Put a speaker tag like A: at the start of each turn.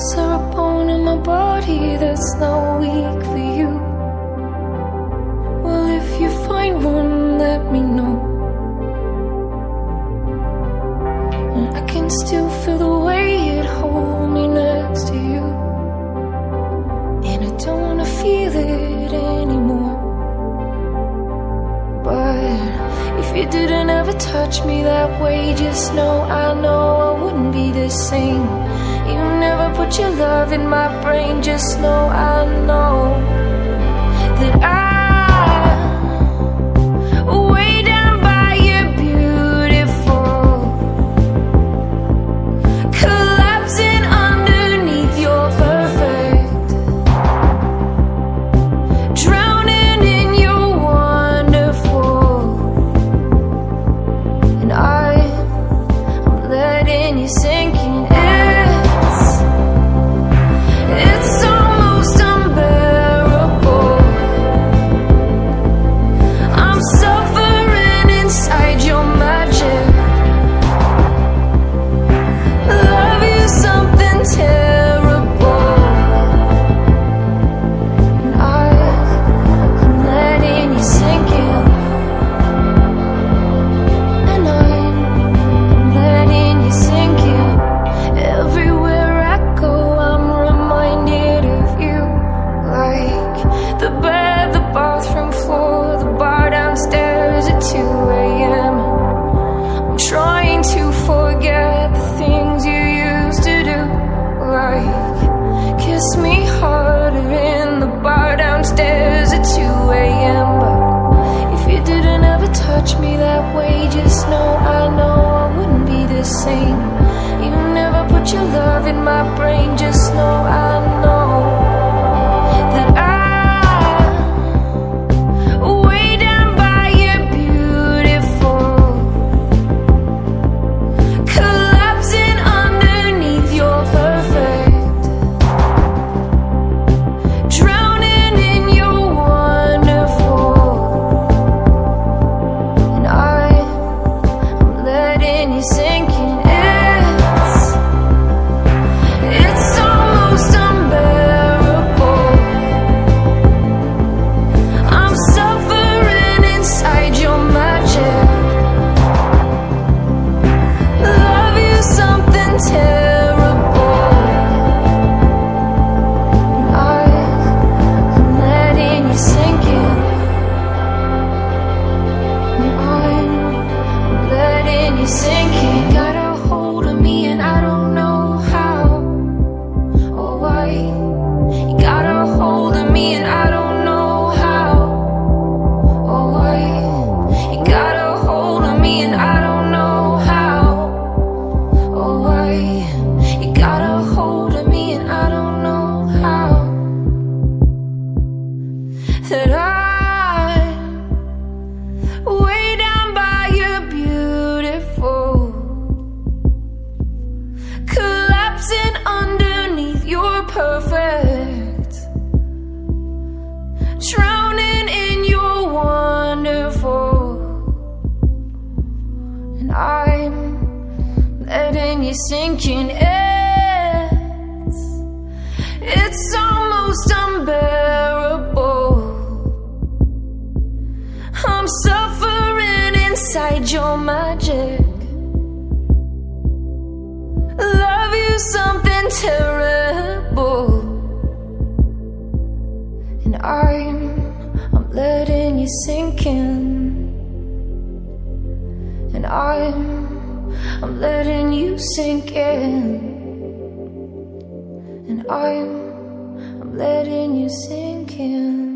A: Is there a bone in my body that's not weak for you? Well, if you find one, let me know. And I can still feel the weight. If you didn't ever touch me that way, just know I know I wouldn't be the same. You never put your love in my brain, just know I know that I. then you sink touch me that way, just know I know I wouldn't be the same. drowning in your wonderful. And I'm letting you sink in. It's, it's almost unbearable. I'm suffering inside your magic. sinking, and I'm I'm letting you sink in, and I'm I'm letting you sink in.